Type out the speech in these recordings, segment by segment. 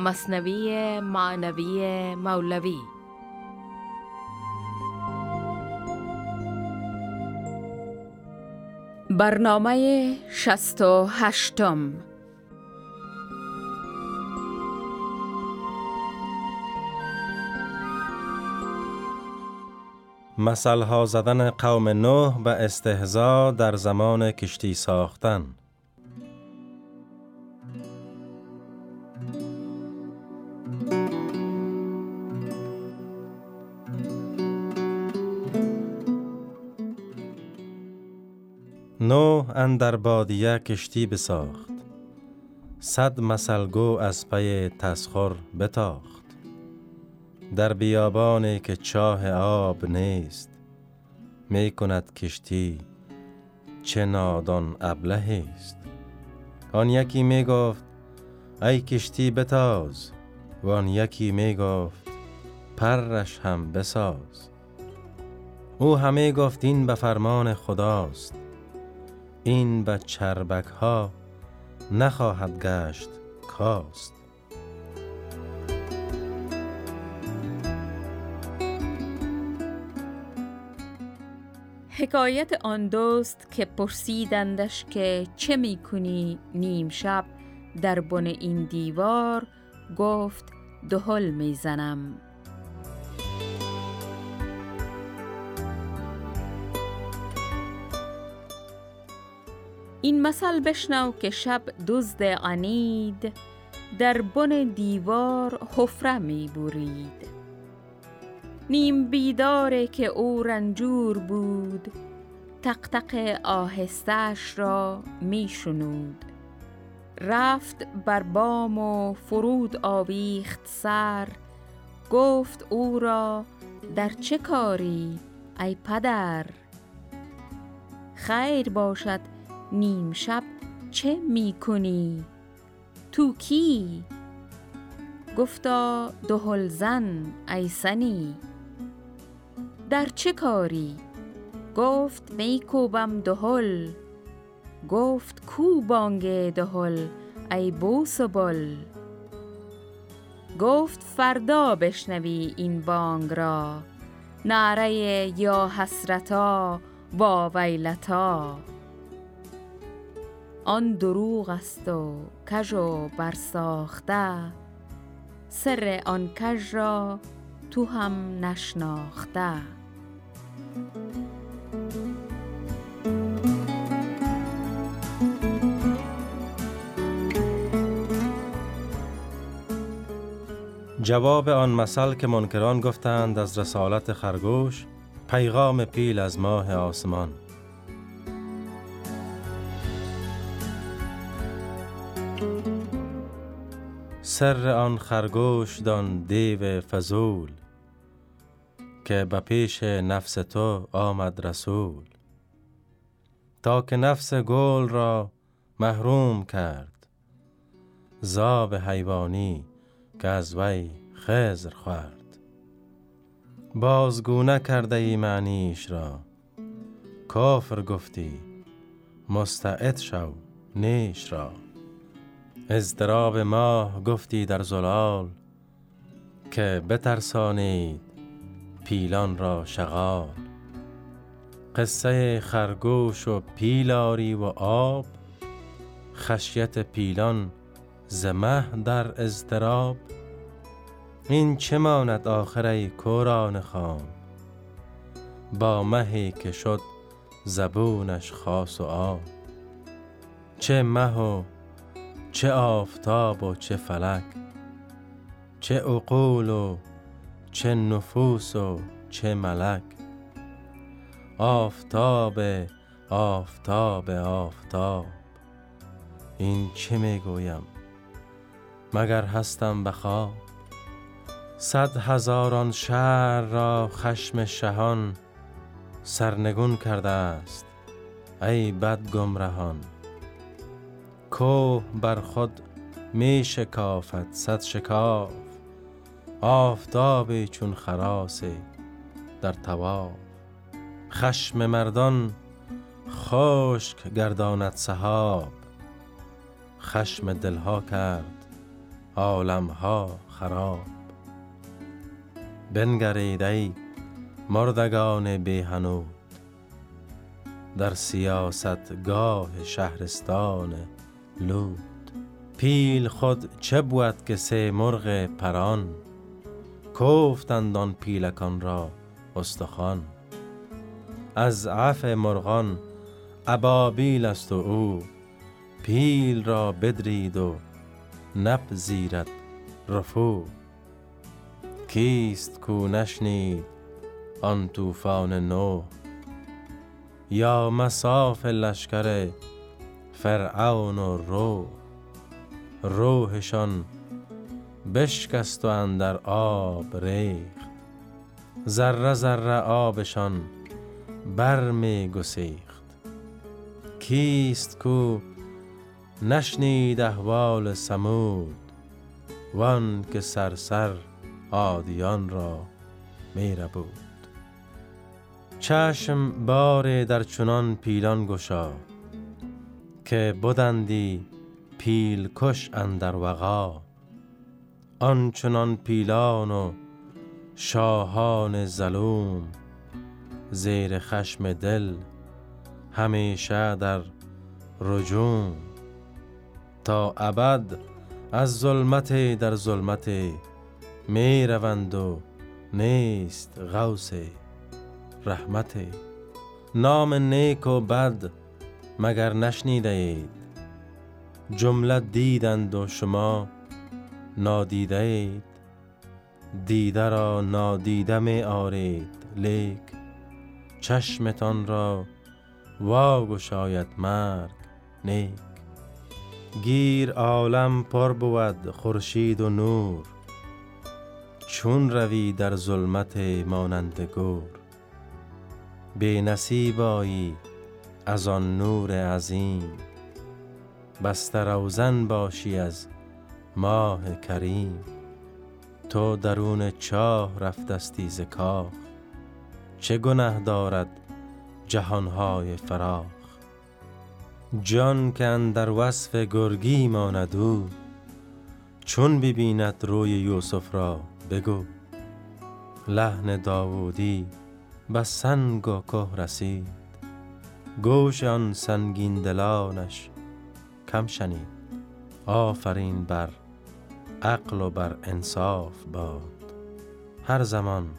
مصنوی معنوی مولوی. برنامه شست و هشتم مثلها زدن قوم نوح و استهزا در زمان کشتی ساختن. اندر بادیه کشتی بساخت. صد مثلگو از پی تسخر بتاخت. در بیابانی که چاه آب نیست می کند کشتی چه نادان ابله است. آن یکی می گفت ای کشتی بتاز. و آن یکی می گفت پرش هم بساز. او همه گفت این به فرمان خداست. این به چربک ها نخواهد گشت کاست. حکایت آن دوست که پرسیدندش که چه می کنی نیم شب در بن این دیوار گفت دهل می این مثل بشنو که شب دزد عنید در بن دیوار حفره می برید. نیم بیداره که او رنجور بود تق تق آهستش را می شنود. رفت بر بام و فرود آویخت سر گفت او را در چه کاری ای پدر؟ خیر باشد نیم شب چه می کنی تو کی؟ گفتا دهل زن ای سنی. در چه کاری؟ گفت می کوبم دهل. گفت کو بانگ دهل ای بوس بل. گفت فردا بشنوی این بانگ را. نعره یا حسرتا با ویلتا. آن دروغ است و کژ و برساخته. سر آن کژ را تو هم نشناخته. جواب آن مثل که منکران گفتند از رسالت خرگوش پیغام پیل از ماه آسمان. سر آن خرگوش دان دیو فزول که به پیش نفس تو آمد رسول. تا که نفس گل را محروم کرد زاب حیوانی که از وی خزر خورد. بازگونه کرده ای معنیش را کافر گفتی مستعد شو نیش را. اضطراب ماه گفتی در زلال که بترسانید پیلان را شغال. قصه خرگوش و پیلاری و آب خشیت پیلان زمه در اضطراب. این چه ماند آخر کوران خام؟ با مهی که شد زبونش خاص و آب چه مه و چه آفتاب و چه فلک چه عقول و چه نفوس و چه ملک. آفتاب آفتاب آفتاب این چه می‌گویم؟ مگر هستم بخواب صد هزاران شهر را خشم شهان سرنگون کرده است ای بد گمرهان. کوه بر خود می شکافت صد شکاف. آفتابی چون خراسی در تواف خشم مردان خشک گرداند سحاب. خشم دلها کرد عالمها خراب. بنگرید ای مردگان بیهنود. در سیاست گاه شهرستان لود پیل خود چه بود که سه مرغ پران؟ کوفتند آن پیلکان را استخوان. از عف مرغان ابابیل است و او. پیل را بدرید و نپذیرد رفو. کیست کو نشنید آن طوفان نو؟ یا مساف لشکر فرعون و رو روحشان بشکست و اندر آب ریخت. ذره ذره آبشان برمی گسیخت. کیست کو نشنید احوال سمود وان که سرسر آدیان را میره بود چشم بار در چنان پیلان گشا که بودندی پیل کش اندر وغا. آنچنان پیلان و شاهان ظلوم زیر خشم دل همیشه در رجوم. تا ابد از ظلمت در ظلمت می روند و نیست غوث رحمت. نام نیک و بد مگر نشنیده اید جمله دیدند و شما نادیده اید دیده را نادیده می آرید. لیک چشمتان را واگو شاید مرگ. نیک گیر عالم پر بود خورشید و نور. چون روی در ظلمت مانند گور. بی نصیبایی از آن نور عظیم. بسته روزن باشی از ماه کریم. تو درون چاه رفتستی ز کاخ. چه گنه دارد جهانهای فراخ. جان که در وصف گرگی ماند او چون ببیند روی یوسف را بگو. لحن داوودی به سنگ و که رسید. گوش آن سنگین دلانش کم شنید. آفرین بر عقل و بر انصاف باد. هر زمان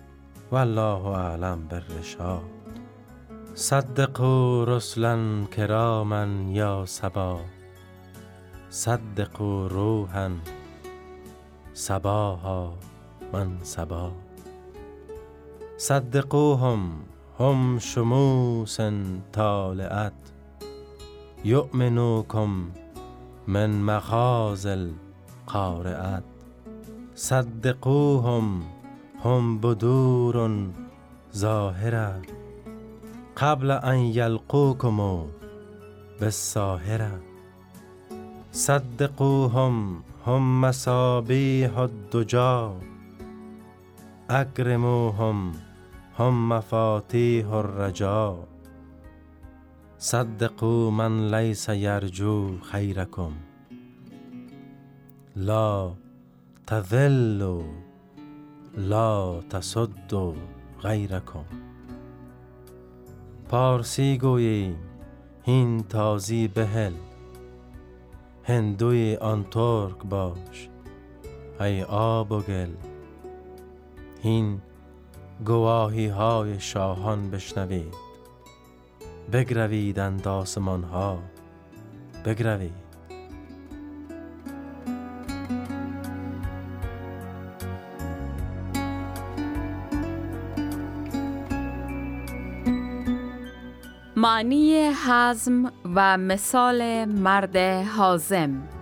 والله اعلم بالرشاد. صدقوا رسلا کراما یا سبا. صدقوا روحا صباها من صبا صدقوهم هم شموس طالعت یؤمنوکم من مخازل قارعت صدقوهم هم بدور ظاهره قبل ان یلقوکم بالساهره صدقوهم هم مصابیح الدجا اکرموهم هم مفاتیح الرجا صدقوا من لیس یرجو خیرکم. لا تذلوا لا تصدوا غیرکم. پارسی گویی هین تازی بهل. هندوی آن ترک باش ای آب و گل. هین گواهی های شاهان بشنوید. بگروید انداسمان ها بگروید. معنی حزم و مثال مرد حازم.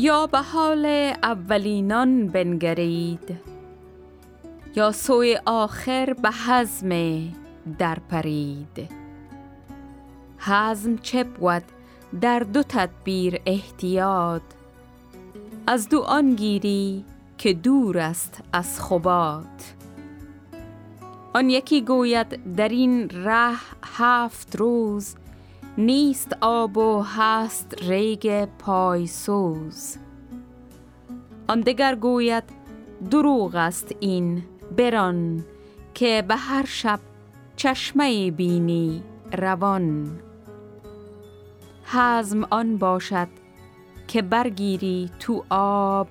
یا به حال اولینان بنگرید یا سوی آخر به حزم در پرید. حزم چه بود؟ در دو تدبیر احتیاط. از دو آن گیری که دور است از خبات. آن یکی گوید در این ره هفت روز نیست آب و هست ریگ پایسوز. آن دگر گوید دروغ است این بران که به هر شب چشمه بینی روان. حزم آن باشد که برگیری تو آب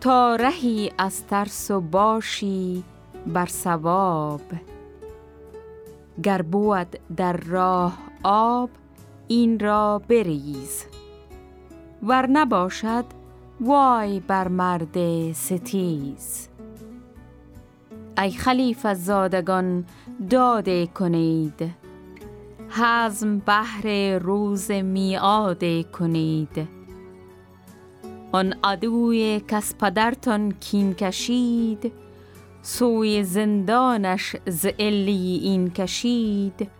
تا رهی از ترس و باشی بر سواب گر بود در راه آب این را بریز. ور نباشد وای بر مرد ستیز. ای خلیفه زادگان داده کنید. حزم بهر روز میاده کنید. آن عدوی کس پدرتان کین کشید. سوی زندانش ز این کشید.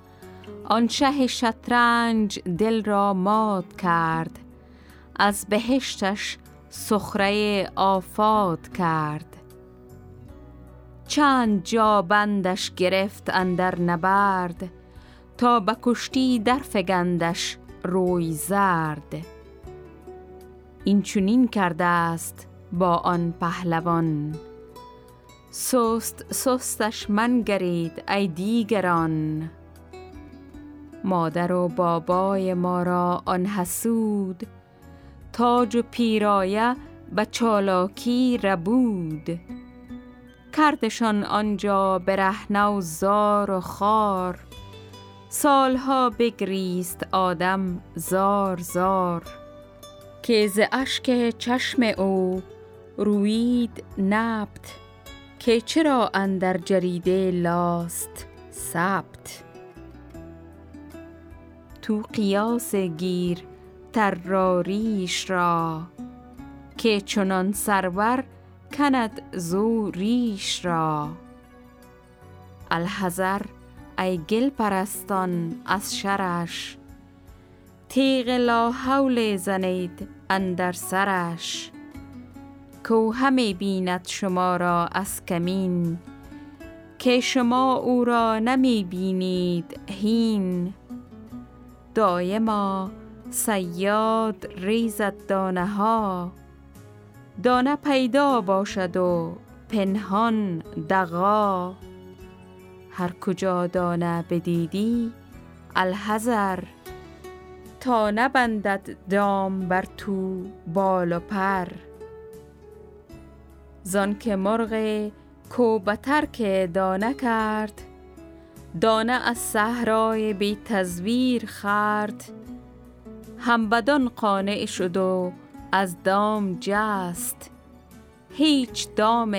آن شه شطرنج دل را مات کرد از بهشتش سخره آفات کرد. چند جا بندش گرفت اندر نبرد تا به کشتی در فگندش روی زرد. این چونین کرده است با آن پهلوان. سست سستش منگرید ای دیگران. مادر و بابای ما را آن حسود. تاج و پیرایه به چالاکی ربود. کردشان آنجا برهنه و زار و خار. سالها بگریست آدم زار زار. که ز اشک چشم او روید نبت. که چرا اندر جریده لاست ثبت. تو قیاس گیر تراریش را که چنان سرور کند زو ریش را. الحذر ای گل پرستان از شرش تیغ لا حول زنید اندر سرش. کو همه بیند شما را از کمین که شما او را نمی بینید هین. دایما سیاد ریزد دانه ها. دانه پیدا باشد و پنهان دغا. هر کجا دانه بدیدی الحذر. تا نبندد دام بر تو بال و پر. زان که مرغ کو که دانه کرد دانه از صحرای بی تزویر خرد هم بدان قانع شد و از دام جست. هیچ دام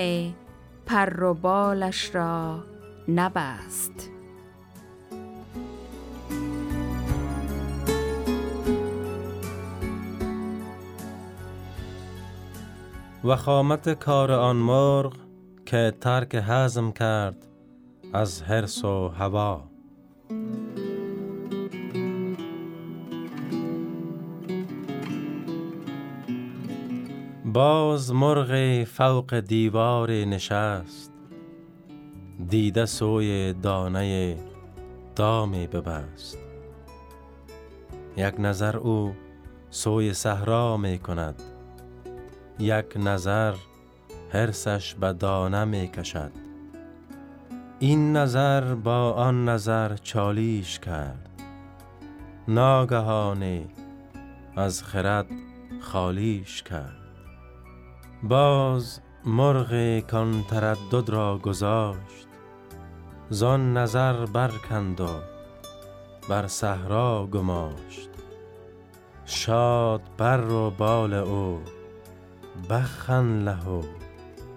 پر و بالش را نبست. و خامت کار آن مرغ که ترک حزم کرد. از حرس و هوا. باز مرغ فوق دیوار نشست. دیده سوی دانه دامی ببست. یک نظر او سوی صحرا می کند یک نظر هرسش به دانه می کشد این نظر با آن نظر چالیش کرد. ناگهانی از خرد خالیش کرد. باز مرغ کان تردد را گذاشت. زان نظر برکند و بر صحرا گماشت. شاد بر و بال او بخن له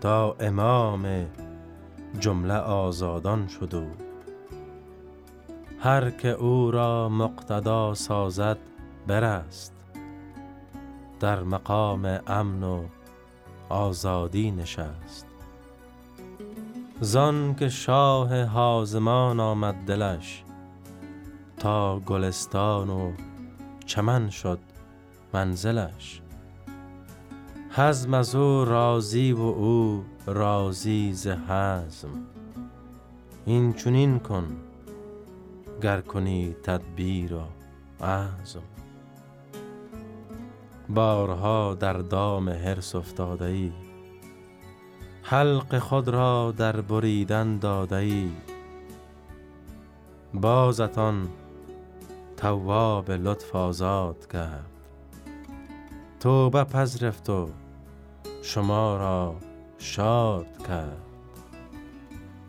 تا امام جمله آزادان شد و هر که او را مقتدا سازد برست در مقام امن و آزادی نشست زان که شاه حازمان آمد دلش تا گلستان و چمن شد منزلش حزم از او راضی و او راضی ز حزم این چونین کن گر کنی تدبیر و عزم بارها در دام هرس افتاده ای حلق خود را در بریدن داده ای بازتان تواب لطف آزاد کرد. توبه پذرفت و شما را شاد کرد.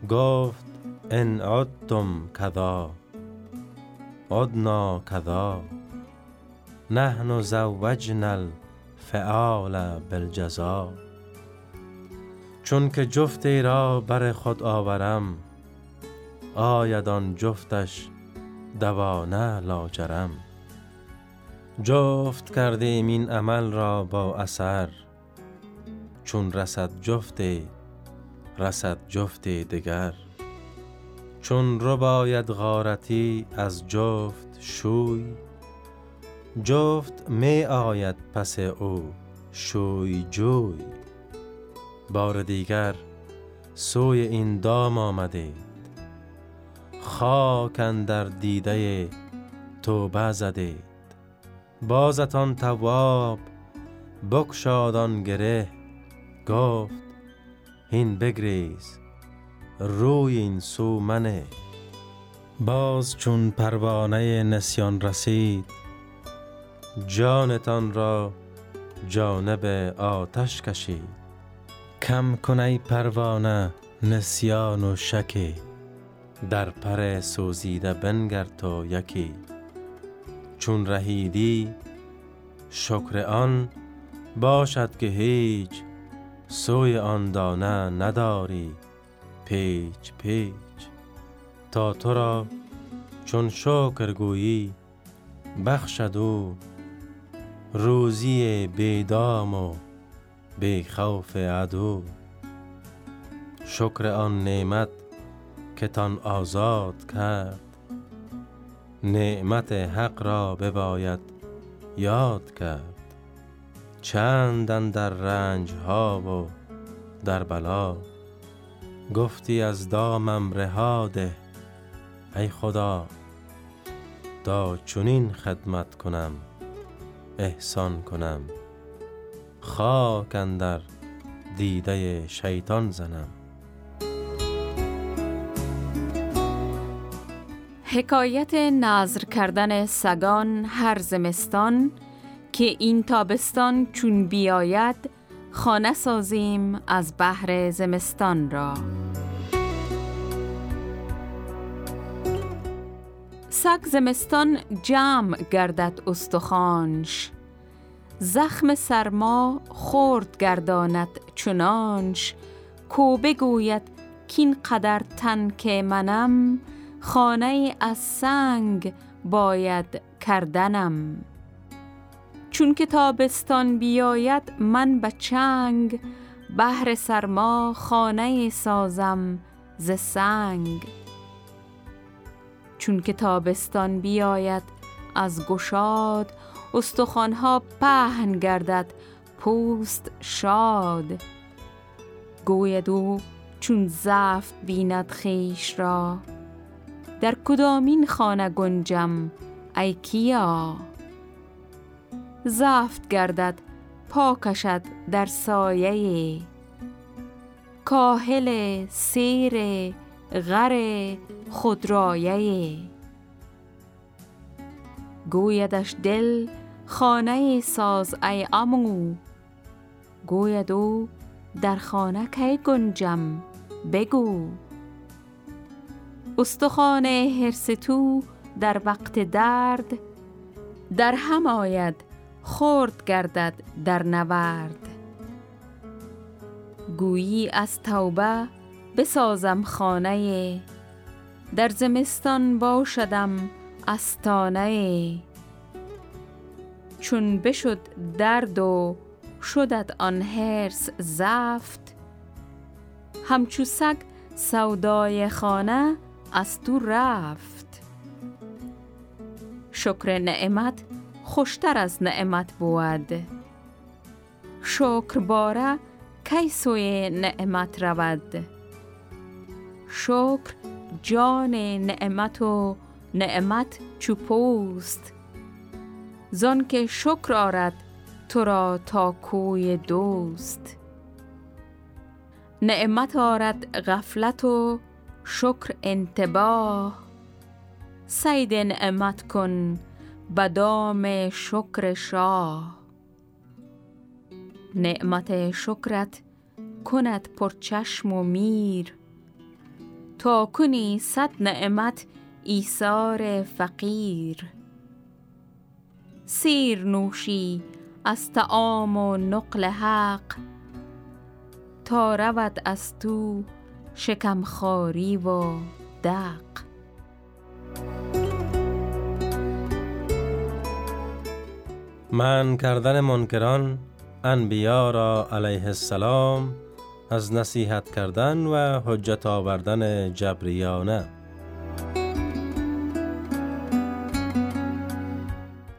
گفت ان عدتم کذا عدنا کذا نحن زوجنا الفعال بالجزا. چون که جفتی را بر خود آورم آیدان جفتش دوانه لاجرم. جفت کردیم این عمل را با اثر چون رسد جفتی رسد جفتی دگر. چون رو باید غارتی از جفت شوی جفت می آید پس او شوی جوی. بار دیگر سوی این دام آمدید. خاک در دیده توبه زدید. بازتان تواب بکشادان گره. گفت هین بگریز روی این سو منه. باز چون پروانه نسیان رسید جانتان را جانب آتش کشید. کم کنی پروانه نسیان و شکی در پر سوزیده بنگر تو یکی. چون رهیدی شکر آن باشد که هیچ سوی آن دانه نداری. پیچ پیچ. تا تو را چون شکر گویی بخشد او. روزی بیدام و بی خوف عدو. شکر آن نعمت که تان آزاد کرد. نعمت حق را بباید یاد کرد. چندن در رنج ها و در بلا. گفتی از دامم رهاده ای خدا تا چنین خدمت کنم احسان کنم. خاک اندر دیده شیطان زنم. حکایت نظر کردن سگان هر زمستان که این تابستان چون بیاید خانه سازیم از بحر زمستان را. سگ زمستان جمع گردد استخوانش. زخم سرما خورد گرداند چنانش. کو بگوید کین قدر تن که منم خانه از سنگ باید کردنم. چون که تابستان بیاید من به چنگ بهر سرما خانه سازم ز سنگ. چون که تابستان بیاید از گشاد استخوانها پهن گردد پوست شاد. گوید او چون زفت بیند خیش را در کدامین خانه گنجم ای کیا؟ زفت گردد پاکشد در سایه. کاهل سیر غر خودرایه. گویدش دل خانه ساز ای امو گوید او در خانه کی گنجم؟ بگو. استخوان هرس تو در وقت درد در هم آید خورد گردد در نورد. گویی از توبه بسازم خانه. در زمستان باشدم استانه. چون بشد درد و شدد آن هرس زفت همچو سگ سودای خانه از تو رفت. شکر نعمت خوشتر از نعمت بود. شکر باره کی سوی نعمت رود؟ شکر جان نعمت و نعمت چوپوست. زان که شکر آرد تو را تا کوی دوست. نعمت آرد غفلت و شکر انتباه. سید نعمت کن بدام شکر شاه. نعمت شکرت کند پرچشم و میر. تا کنی صد نعمت ایثار فقیر. سیر نوشی از تعام و نقل حق. تا رود از تو شکم خاری و دق. من کردن منکران انبیا را علیه السلام از نصیحت کردن و حجت آوردن جبریانه.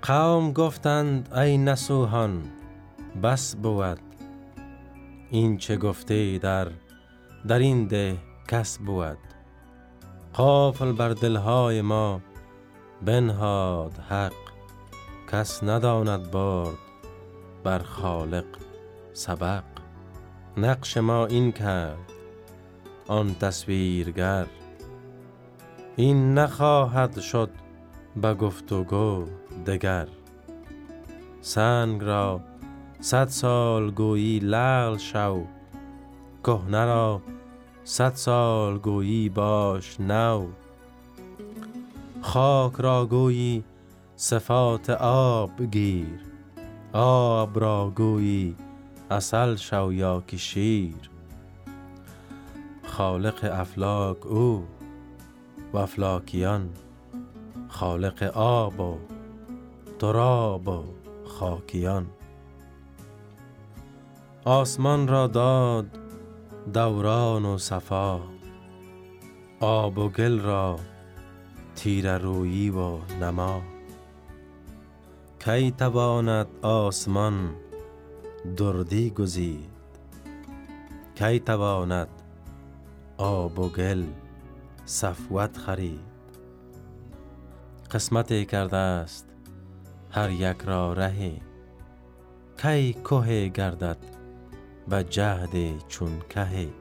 قوم گفتند ای نسوهان بس بود این چه گفته در در این ده کس بود. قافل بر دلهای ما بنهاد حق. کس نداند برد بر خالق سبق. نقش ما این کرد آن تصویرگر. این نخواهد شد به گفتگو دگر. سنگ را صد سال گویی لعل شو کهنه را صد سال گویی باش نو. خاک را گویی صفات آب گیر. آب را گویی اصل شو یا که شیر. خالق افلاک او و افلاکیان خالق آب و تراب و خاکیان. آسمان را داد دوران و صفا. آب و گل را تیر رویی و نما. کی تواند آسمان دردی گزید؟ کی تواند آب و گل صفوت خرید؟ قسمت کرده است هر یک را رهی کی که گردد و جهد چون کهی؟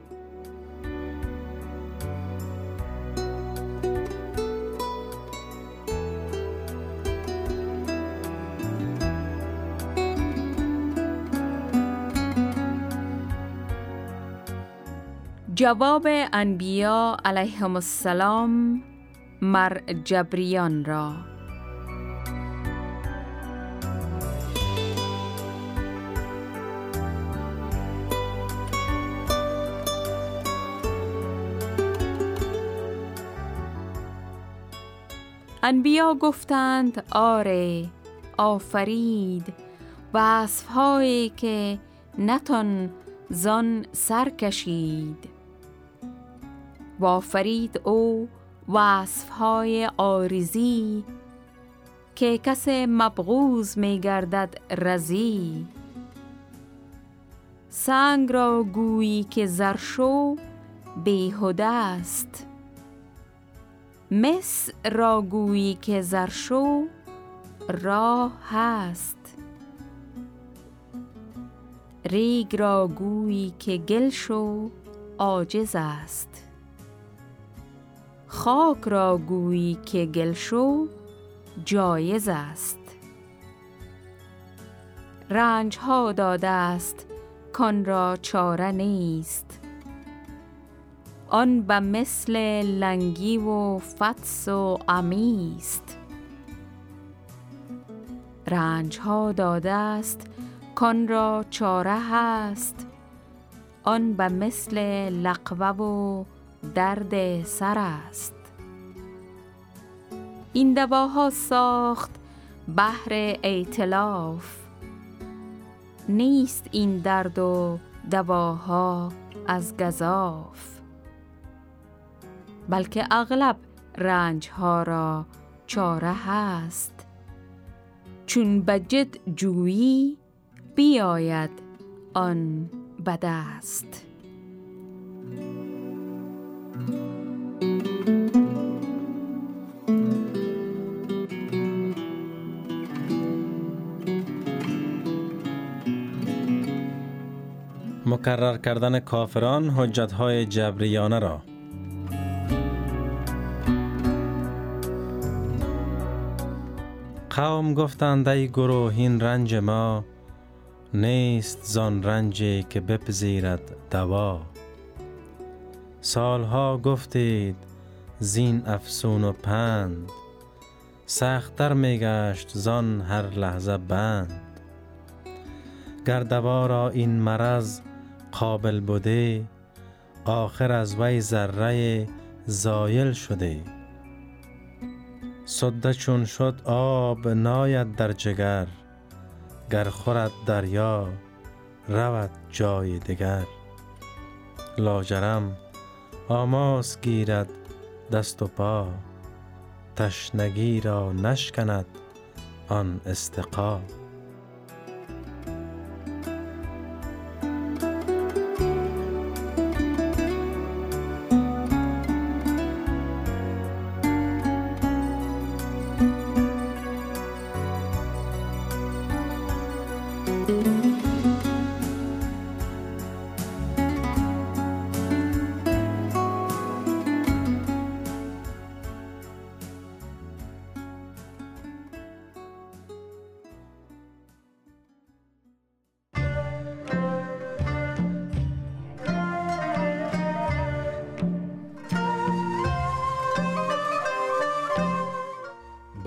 جواب انبیا علیهم السلام مر جبریان را. انبیا گفتند آره آفرید. وصفهایی که نتان زان سر کشید. وافرید او وصفهای آریزی که کس مبغوز می گردد رزی. سنگ را گویی که زرشو بیهوده است. مس را گویی که زرشو راه هست ریگ را گویی که گل شو عاجز است. خاک را گویی که گل شو جایز است. رنج ها داده است کان را چاره نیست. آن به مثل لنگی و فتس و امیست رنج ها داده است کان را چاره هست آن به مثل لقوه و درد سر است. این دواها ساخت بهر ایتلاف. نیست این درد و دواها از گذاف بلکه اغلب رنج ها را چاره هست. چون بجد جویی بیاید آن بدست مکرر کردن کافران حجتهای جبریانه را. قوم گفتند ای گروهین رنج ما نیست زان رنجی که بپذیرد دوا. سالها گفتید زین افسون و پند. سختتر میگشت زان هر لحظه بند. گر دوا را این مرض قابل بوده آخر از وی ذره زایل شده. صده چون شد آب ناید در جگر گر خورد دریا رود جای دگر. لاجرم آماس گیرد دست و پا تشنگی را نشکند آن استقا.